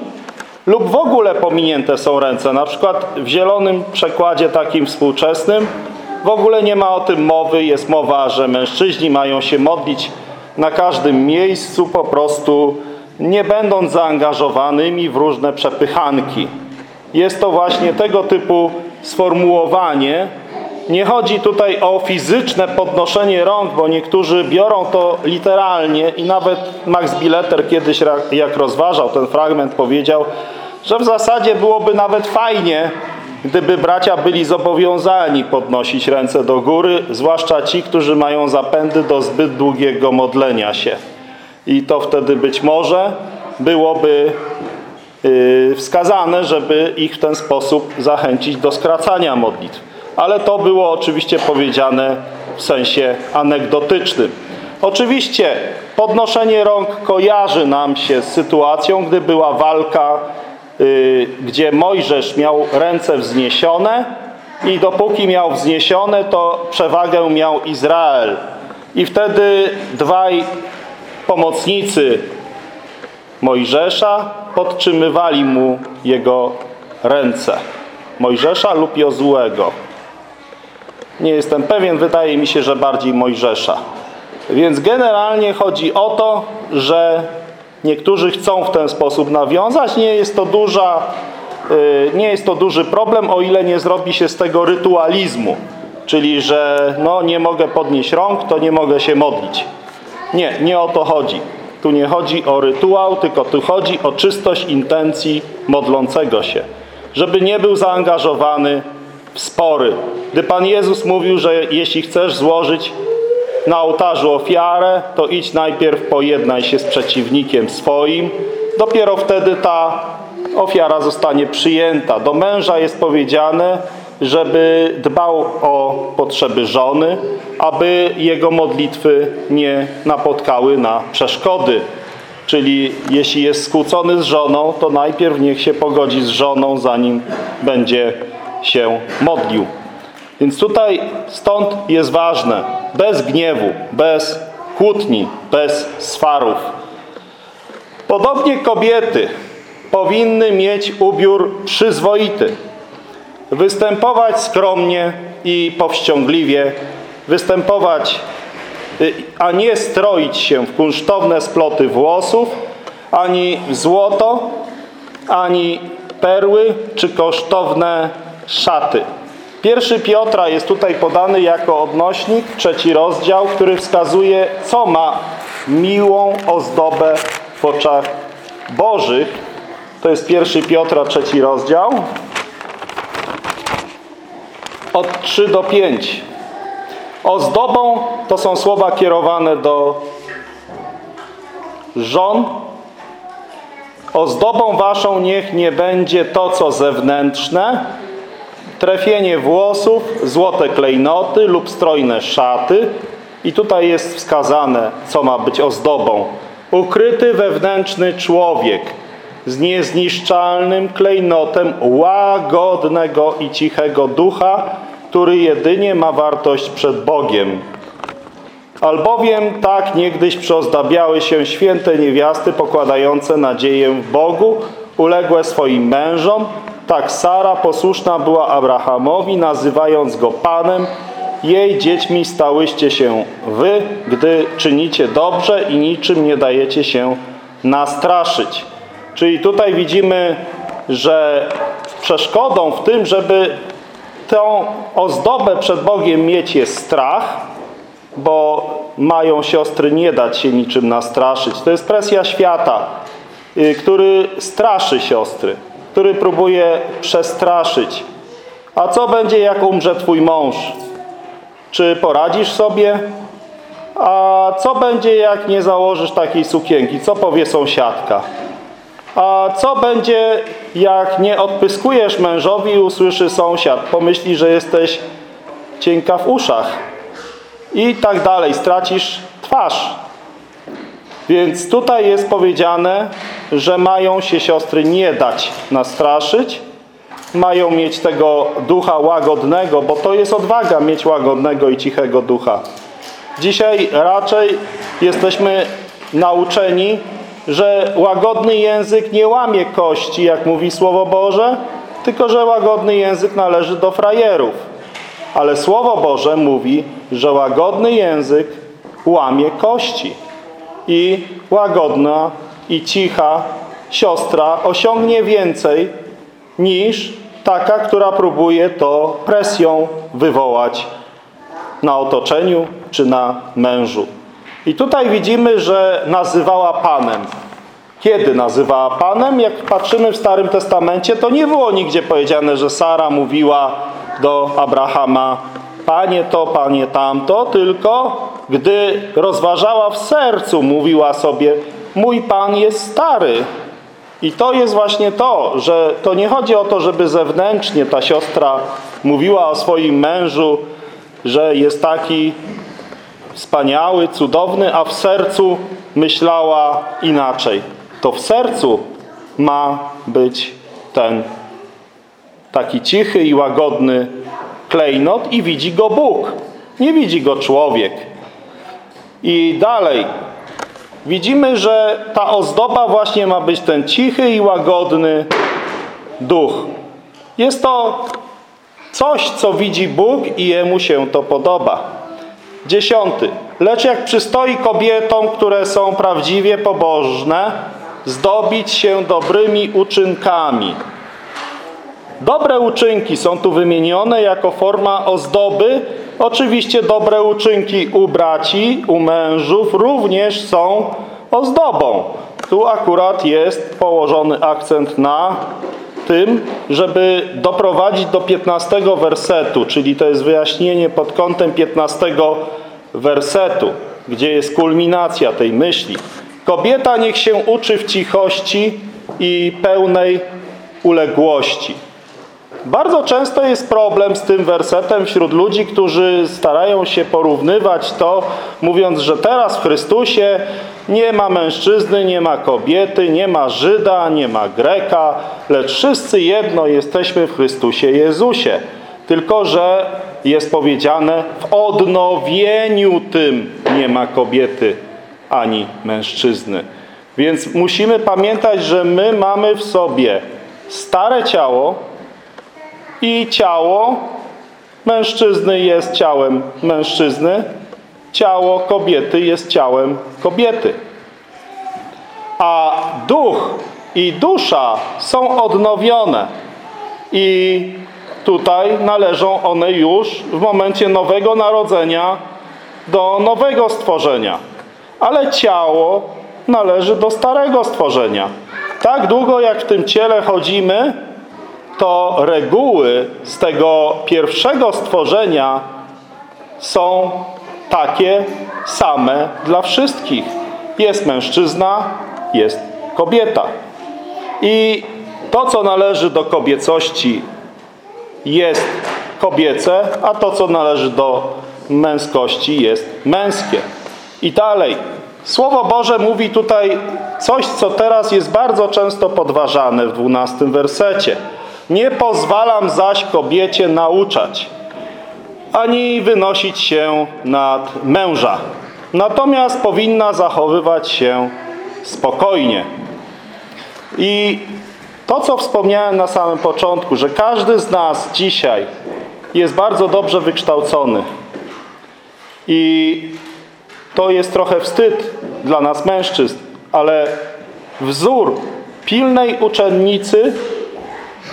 lub w ogóle pominięte są ręce. Na przykład w zielonym przekładzie takim współczesnym w ogóle nie ma o tym mowy. Jest mowa, że mężczyźni mają się modlić na każdym miejscu po prostu nie będąc zaangażowanymi w różne przepychanki. Jest to właśnie tego typu sformułowanie. Nie chodzi tutaj o fizyczne podnoszenie rąk, bo niektórzy biorą to literalnie i nawet Max Bileter kiedyś jak rozważał ten fragment powiedział, że w zasadzie byłoby nawet fajnie, gdyby bracia byli zobowiązani podnosić ręce do góry, zwłaszcza ci, którzy mają zapędy do zbyt długiego modlenia się. I to wtedy być może byłoby yy, wskazane, żeby ich w ten sposób zachęcić do skracania modlitw. Ale to było oczywiście powiedziane w sensie anegdotycznym. Oczywiście podnoszenie rąk kojarzy nam się z sytuacją, gdy była walka Y, gdzie Mojżesz miał ręce wzniesione i dopóki miał wzniesione, to przewagę miał Izrael. I wtedy dwaj pomocnicy Mojżesza podtrzymywali mu jego ręce. Mojżesza lub Jozłego. Nie jestem pewien, wydaje mi się, że bardziej Mojżesza. Więc generalnie chodzi o to, że Niektórzy chcą w ten sposób nawiązać. Nie jest to duża, y, nie jest to duży problem, o ile nie zrobi się z tego rytualizmu. Czyli, że no, nie mogę podnieść rąk, to nie mogę się modlić. Nie, nie o to chodzi. Tu nie chodzi o rytuał, tylko tu chodzi o czystość intencji modlącego się. Żeby nie był zaangażowany spory. Gdy Pan Jezus mówił, że jeśli chcesz złożyć na ołtarzu ofiarę, to idź najpierw pojednaj się z przeciwnikiem swoim. Dopiero wtedy ta ofiara zostanie przyjęta. Do męża jest powiedziane, żeby dbał o potrzeby żony, aby jego modlitwy nie napotkały na przeszkody. Czyli jeśli jest skłócony z żoną, to najpierw niech się pogodzi z żoną, zanim będzie się modlił. Więc tutaj stąd jest ważne, bez gniewu, bez kłótni, bez swarów. Podobnie kobiety powinny mieć ubiór przyzwoity, występować skromnie i powściągliwie, występować, y, a nie stroić się w kunsztowne sploty włosów, ani w złoto, ani perły czy kosztowne szaty. Pierwszy Piotra jest tutaj podany jako odnośnik, trzeci rozdział, który wskazuje, co ma miłą ozdobę w oczach Bożych. To jest pierwszy Piotra, trzeci rozdział. Od 3 do 5. Ozdobą to są słowa kierowane do żon, Ozdobą waszą niech nie będzie to, co zewnętrzne, trefienie włosów, złote klejnoty lub strojne szaty. I tutaj jest wskazane, co ma być ozdobą. Ukryty wewnętrzny człowiek z niezniszczalnym klejnotem łagodnego i cichego ducha, który jedynie ma wartość przed Bogiem. Albowiem tak niegdyś przyozdabiały się święte niewiasty pokładające nadzieję w Bogu, uległe swoim mężom, tak Sara posłuszna była Abrahamowi, nazywając go Panem, jej dziećmi stałyście się wy, gdy czynicie dobrze i niczym nie dajecie się nastraszyć. Czyli tutaj widzimy, że przeszkodą w tym, żeby tą ozdobę przed Bogiem mieć jest strach, bo mają siostry nie dać się niczym nastraszyć. To jest presja świata, y, który straszy siostry, który próbuje przestraszyć. A co będzie, jak umrze twój mąż? Czy poradzisz sobie? A co będzie, jak nie założysz takiej sukienki? Co powie sąsiadka? A co będzie, jak nie odpyskujesz mężowi i usłyszy sąsiad? Pomyśli, że jesteś cienka w uszach. I tak dalej. Stracisz twarz. Więc tutaj jest powiedziane, że mają się siostry nie dać nastraszyć, mają mieć tego ducha łagodnego, bo to jest odwaga mieć łagodnego i cichego ducha. Dzisiaj raczej jesteśmy nauczeni, że łagodny język nie łamie kości, jak mówi Słowo Boże, tylko że łagodny język należy do frajerów. Ale Słowo Boże mówi, że łagodny język łamie kości. I łagodna i cicha siostra osiągnie więcej niż taka, która próbuje to presją wywołać na otoczeniu czy na mężu. I tutaj widzimy, że nazywała Panem. Kiedy nazywała Panem? Jak patrzymy w Starym Testamencie, to nie było nigdzie powiedziane, że Sara mówiła do Abrahama Panie to, Panie tamto, tylko gdy rozważała w sercu, mówiła sobie mój Pan jest stary. I to jest właśnie to, że to nie chodzi o to, żeby zewnętrznie ta siostra mówiła o swoim mężu, że jest taki wspaniały, cudowny, a w sercu myślała inaczej. To w sercu ma być ten taki cichy i łagodny klejnot i widzi go Bóg. Nie widzi go człowiek. I dalej widzimy, że ta ozdoba właśnie ma być ten cichy i łagodny duch. Jest to coś, co widzi Bóg i Jemu się to podoba. Dziesiąty. Lecz jak przystoi kobietom, które są prawdziwie pobożne, zdobić się dobrymi uczynkami. Dobre uczynki są tu wymienione jako forma ozdoby. Oczywiście dobre uczynki u braci, u mężów również są ozdobą. Tu akurat jest położony akcent na tym, żeby doprowadzić do 15 wersetu, czyli to jest wyjaśnienie pod kątem 15 wersetu, gdzie jest kulminacja tej myśli. Kobieta niech się uczy w cichości i pełnej uległości. Bardzo często jest problem z tym wersetem wśród ludzi, którzy starają się porównywać to, mówiąc, że teraz w Chrystusie nie ma mężczyzny, nie ma kobiety, nie ma Żyda, nie ma Greka, lecz wszyscy jedno jesteśmy w Chrystusie Jezusie. Tylko, że jest powiedziane w odnowieniu tym nie ma kobiety ani mężczyzny. Więc musimy pamiętać, że my mamy w sobie stare ciało, i ciało mężczyzny jest ciałem mężczyzny, ciało kobiety jest ciałem kobiety. A duch i dusza są odnowione i tutaj należą one już w momencie nowego narodzenia do nowego stworzenia. Ale ciało należy do starego stworzenia. Tak długo jak w tym ciele chodzimy, to reguły z tego pierwszego stworzenia są takie same dla wszystkich. Jest mężczyzna, jest kobieta. I to, co należy do kobiecości, jest kobiece, a to, co należy do męskości, jest męskie. I dalej. Słowo Boże mówi tutaj coś, co teraz jest bardzo często podważane w dwunastym wersecie. Nie pozwalam zaś kobiecie nauczać, ani wynosić się nad męża. Natomiast powinna zachowywać się spokojnie. I to, co wspomniałem na samym początku, że każdy z nas dzisiaj jest bardzo dobrze wykształcony. I to jest trochę wstyd dla nas mężczyzn, ale wzór pilnej uczennicy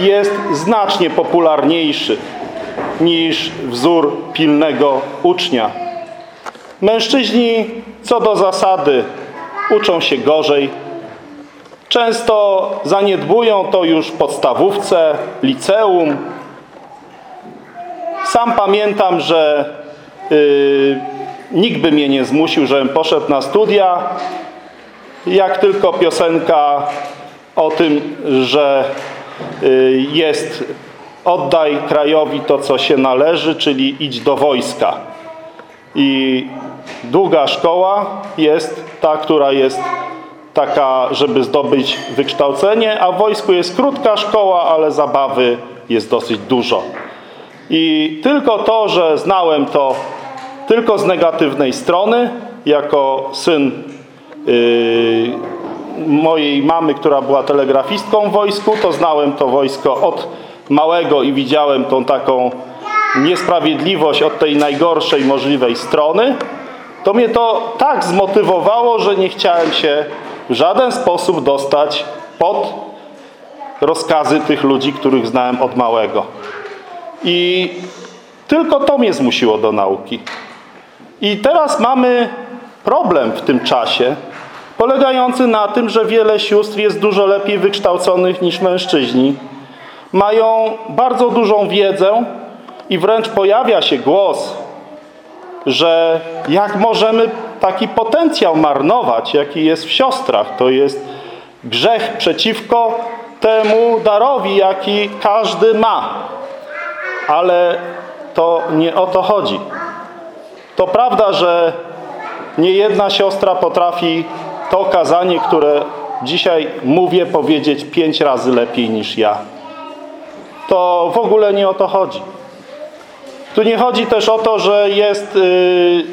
jest znacznie popularniejszy niż wzór pilnego ucznia. Mężczyźni co do zasady uczą się gorzej. Często zaniedbują to już w podstawówce, liceum. Sam pamiętam, że yy, nikt by mnie nie zmusił, żebym poszedł na studia. Jak tylko piosenka o tym, że jest oddaj krajowi to, co się należy, czyli idź do wojska. I długa szkoła jest ta, która jest taka, żeby zdobyć wykształcenie, a w wojsku jest krótka szkoła, ale zabawy jest dosyć dużo. I tylko to, że znałem to tylko z negatywnej strony, jako syn yy, mojej mamy, która była telegrafistką w wojsku, to znałem to wojsko od małego i widziałem tą taką niesprawiedliwość od tej najgorszej możliwej strony, to mnie to tak zmotywowało, że nie chciałem się w żaden sposób dostać pod rozkazy tych ludzi, których znałem od małego. I tylko to mnie zmusiło do nauki. I teraz mamy problem w tym czasie, polegający na tym, że wiele sióstr jest dużo lepiej wykształconych niż mężczyźni. Mają bardzo dużą wiedzę i wręcz pojawia się głos, że jak możemy taki potencjał marnować, jaki jest w siostrach. To jest grzech przeciwko temu darowi, jaki każdy ma. Ale to nie o to chodzi. To prawda, że nie jedna siostra potrafi to kazanie, które dzisiaj mówię, powiedzieć pięć razy lepiej niż ja. To w ogóle nie o to chodzi. Tu nie chodzi też o to, że jest yy,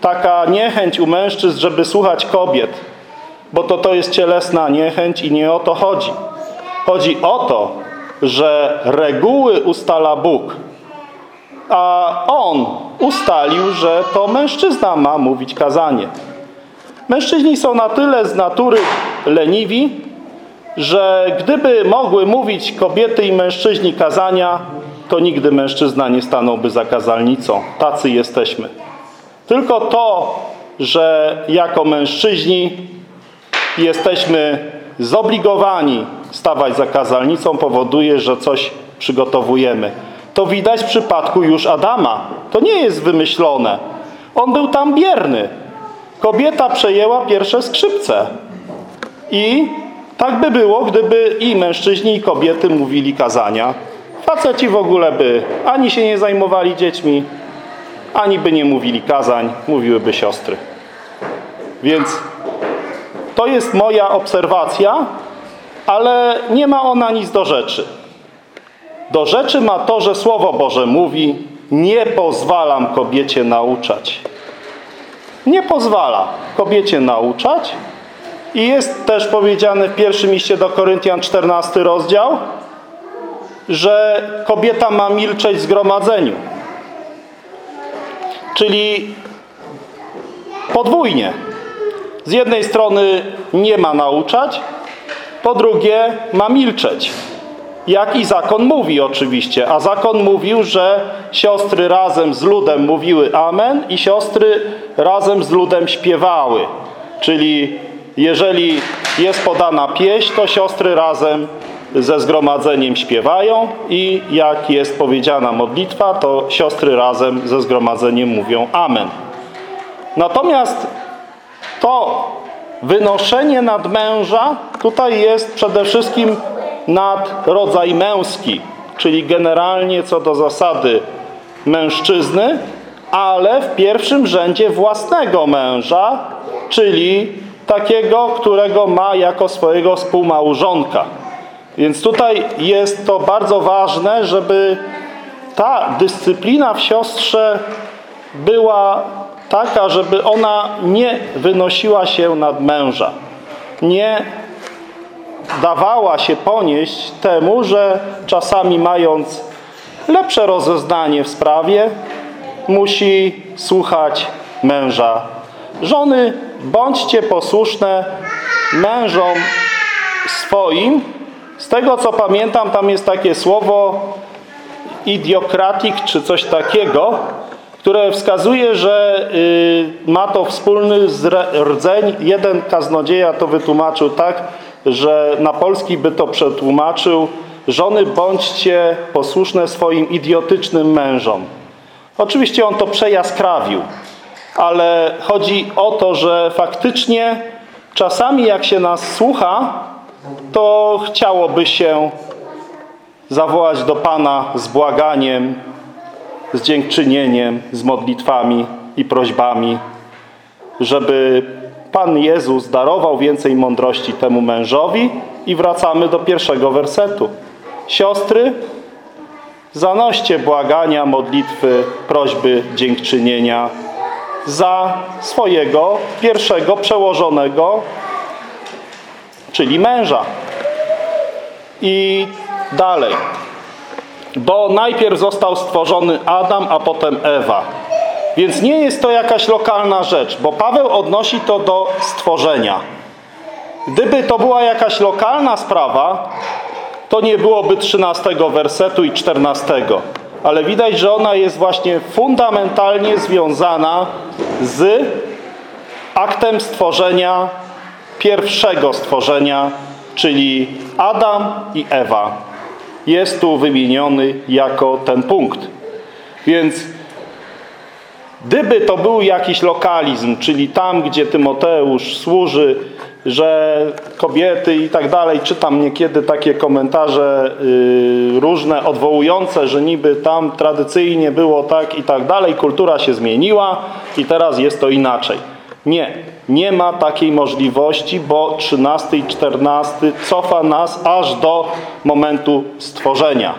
taka niechęć u mężczyzn, żeby słuchać kobiet, bo to, to jest cielesna niechęć i nie o to chodzi. Chodzi o to, że reguły ustala Bóg, a On ustalił, że to mężczyzna ma mówić kazanie. Mężczyźni są na tyle z natury leniwi, że gdyby mogły mówić kobiety i mężczyźni kazania, to nigdy mężczyzna nie stanąłby za kazalnicą. Tacy jesteśmy. Tylko to, że jako mężczyźni jesteśmy zobligowani stawać za kazalnicą, powoduje, że coś przygotowujemy. To widać w przypadku już Adama. To nie jest wymyślone. On był tam bierny. Kobieta przejęła pierwsze skrzypce. I tak by było, gdyby i mężczyźni, i kobiety mówili kazania. Faceci w ogóle by ani się nie zajmowali dziećmi, ani by nie mówili kazań, mówiłyby siostry. Więc to jest moja obserwacja, ale nie ma ona nic do rzeczy. Do rzeczy ma to, że Słowo Boże mówi nie pozwalam kobiecie nauczać. Nie pozwala kobiecie nauczać i jest też powiedziane w pierwszym iście do Koryntian 14 rozdział, że kobieta ma milczeć w zgromadzeniu. Czyli podwójnie. Z jednej strony nie ma nauczać, po drugie ma milczeć. Jak i zakon mówi oczywiście. A zakon mówił, że siostry razem z ludem mówiły amen i siostry razem z ludem śpiewały. Czyli jeżeli jest podana pieśń, to siostry razem ze zgromadzeniem śpiewają i jak jest powiedziana modlitwa, to siostry razem ze zgromadzeniem mówią Amen. Natomiast to, wynoszenie nad męża tutaj jest przede wszystkim nad rodzaj męski, czyli generalnie co do zasady mężczyzny, ale w pierwszym rzędzie własnego męża, czyli takiego, którego ma jako swojego współmałżonka. Więc tutaj jest to bardzo ważne, żeby ta dyscyplina w siostrze była taka, żeby ona nie wynosiła się nad męża. Nie dawała się ponieść temu, że czasami mając lepsze rozeznanie w sprawie, musi słuchać męża. Żony, bądźcie posłuszne mężom swoim. Z tego co pamiętam, tam jest takie słowo idiokratik czy coś takiego, które wskazuje, że y, ma to wspólny rdzeń. Jeden kaznodzieja to wytłumaczył tak, że na polski by to przetłumaczył żony bądźcie posłuszne swoim idiotycznym mężom. Oczywiście on to przejaskrawił, ale chodzi o to, że faktycznie czasami jak się nas słucha, to chciałoby się zawołać do Pana z błaganiem, z dziękczynieniem, z modlitwami i prośbami, żeby Pan Jezus darował więcej mądrości temu mężowi i wracamy do pierwszego wersetu. Siostry, zanoście błagania, modlitwy, prośby, dziękczynienia za swojego pierwszego przełożonego, czyli męża. I dalej. Bo najpierw został stworzony Adam, a potem Ewa. Więc nie jest to jakaś lokalna rzecz, bo Paweł odnosi to do stworzenia. Gdyby to była jakaś lokalna sprawa, to nie byłoby 13 wersetu i 14. Ale widać, że ona jest właśnie fundamentalnie związana z aktem stworzenia, pierwszego stworzenia, czyli Adam i Ewa. Jest tu wymieniony jako ten punkt. Więc gdyby to był jakiś lokalizm, czyli tam, gdzie Tymoteusz służy, że kobiety i tak dalej, czytam niekiedy takie komentarze yy, różne, odwołujące, że niby tam tradycyjnie było tak i tak dalej, kultura się zmieniła i teraz jest to inaczej. Nie, nie ma takiej możliwości, bo 13 i 14 cofa nas aż do momentu stworzenia.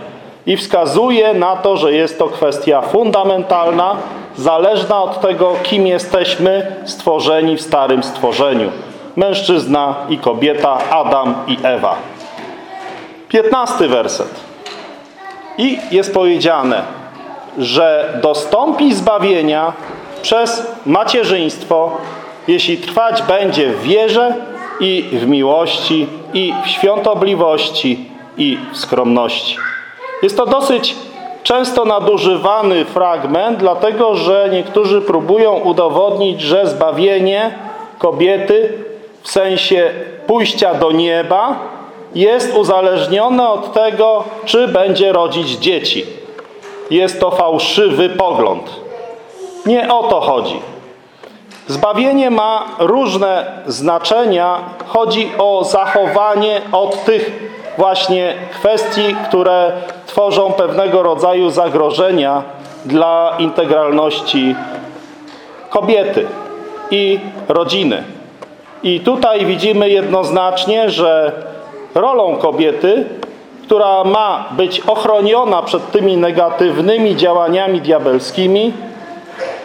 I wskazuje na to, że jest to kwestia fundamentalna, zależna od tego, kim jesteśmy stworzeni w starym stworzeniu mężczyzna i kobieta, Adam i Ewa. Piętnasty werset. I jest powiedziane, że dostąpi zbawienia przez macierzyństwo, jeśli trwać będzie w wierze i w miłości i w świątobliwości i w skromności. Jest to dosyć często nadużywany fragment, dlatego że niektórzy próbują udowodnić, że zbawienie kobiety w sensie pójścia do nieba jest uzależnione od tego, czy będzie rodzić dzieci. Jest to fałszywy pogląd. Nie o to chodzi. Zbawienie ma różne znaczenia. Chodzi o zachowanie od tych właśnie kwestii, które tworzą pewnego rodzaju zagrożenia dla integralności kobiety i rodziny. I tutaj widzimy jednoznacznie, że rolą kobiety, która ma być ochroniona przed tymi negatywnymi działaniami diabelskimi,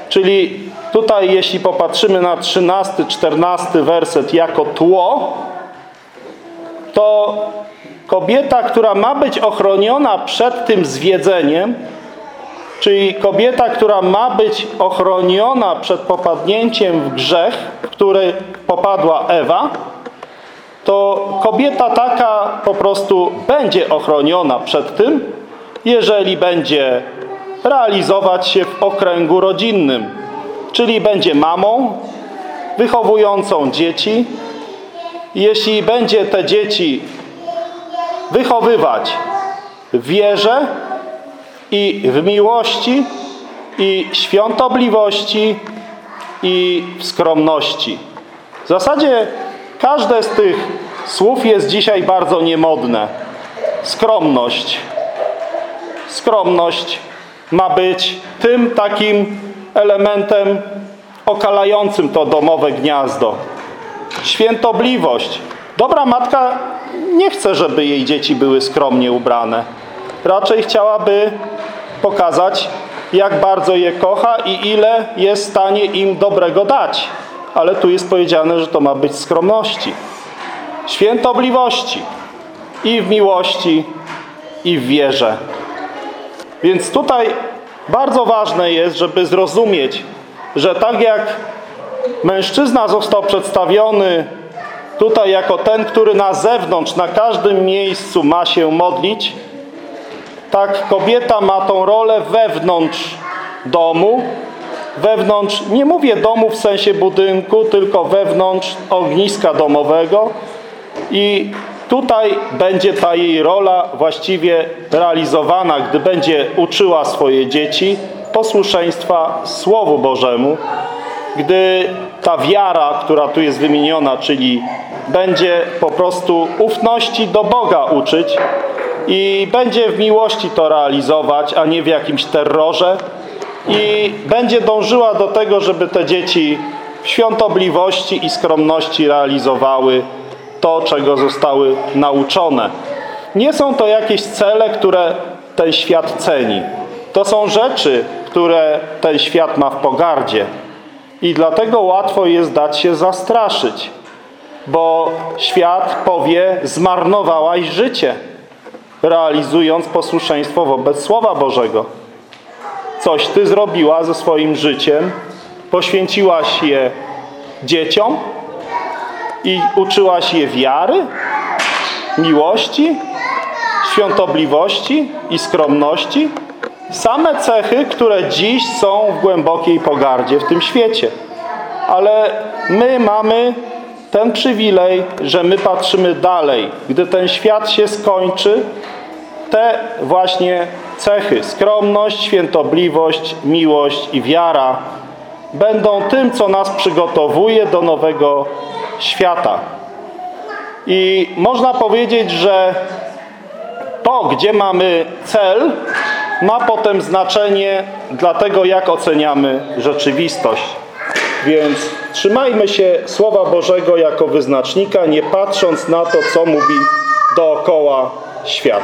czyli tutaj jeśli popatrzymy na 13-14 werset jako tło, to kobieta, która ma być ochroniona przed tym zwiedzeniem, Czyli kobieta, która ma być ochroniona przed popadnięciem w grzech, w który popadła Ewa, to kobieta taka po prostu będzie ochroniona przed tym, jeżeli będzie realizować się w okręgu rodzinnym, czyli będzie mamą wychowującą dzieci. Jeśli będzie te dzieci wychowywać w wierze, i w miłości, i świątobliwości, i w skromności. W zasadzie Każde z tych słów jest dzisiaj bardzo niemodne. Skromność. Skromność ma być tym takim elementem okalającym to domowe gniazdo. Świętobliwość. Dobra matka nie chce, żeby jej dzieci były skromnie ubrane. Raczej chciałaby pokazać, jak bardzo je kocha i ile jest w stanie im dobrego dać. Ale tu jest powiedziane, że to ma być skromności. Świętobliwości. I w miłości, i w wierze. Więc tutaj bardzo ważne jest, żeby zrozumieć, że tak jak mężczyzna został przedstawiony tutaj jako ten, który na zewnątrz, na każdym miejscu ma się modlić, tak kobieta ma tą rolę wewnątrz domu, wewnątrz, nie mówię domu w sensie budynku, tylko wewnątrz ogniska domowego. I tutaj będzie ta jej rola właściwie realizowana, gdy będzie uczyła swoje dzieci posłuszeństwa Słowu Bożemu, gdy ta wiara, która tu jest wymieniona, czyli będzie po prostu ufności do Boga uczyć i będzie w miłości to realizować, a nie w jakimś terrorze i będzie dążyła do tego, żeby te dzieci w świątobliwości i skromności realizowały to, czego zostały nauczone. Nie są to jakieś cele, które ten świat ceni. To są rzeczy, które ten świat ma w pogardzie. I dlatego łatwo jest dać się zastraszyć. Bo świat powie, zmarnowałaś życie, realizując posłuszeństwo wobec Słowa Bożego. Coś Ty zrobiła ze swoim życiem, poświęciłaś je dzieciom i uczyłaś je wiary, miłości, świątobliwości i skromności. Same cechy, które dziś są w głębokiej pogardzie w tym świecie. Ale my mamy ten przywilej, że my patrzymy dalej. Gdy ten świat się skończy, te właśnie cechy, skromność, świętobliwość, miłość i wiara będą tym, co nas przygotowuje do nowego świata. I można powiedzieć, że to, gdzie mamy cel, ma potem znaczenie dla tego, jak oceniamy rzeczywistość. Więc trzymajmy się Słowa Bożego jako wyznacznika, nie patrząc na to, co mówi dookoła świat.